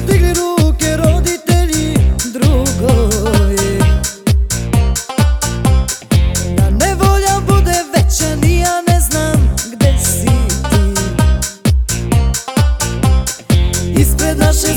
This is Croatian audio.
su digli ruke roditelji drugoj Da nevolja bude veća ni ja ne znam gde si ti. Naše